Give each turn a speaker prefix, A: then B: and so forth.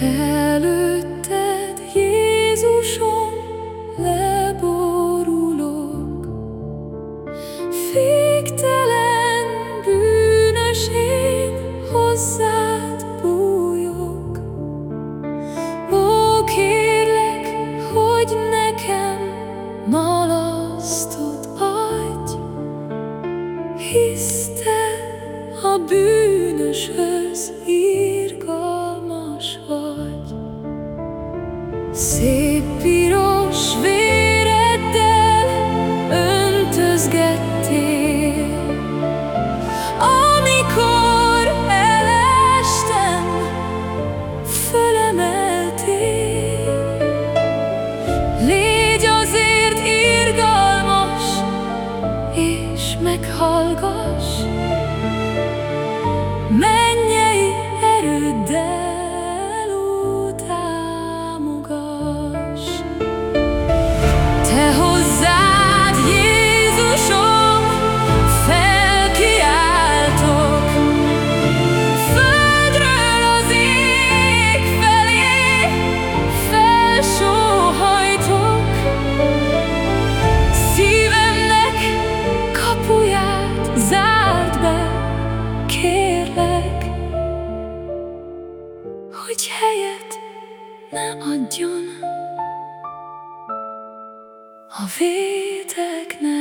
A: Előtted, Jézusom, leborulok, Féktelen bűnös én hozzád bújok. Hogy nekem malasztot adj, hisz a bűnöshöz írgalmas vagy. call go kérlek, kérlek, hogy helyet ne adjon a védeknek.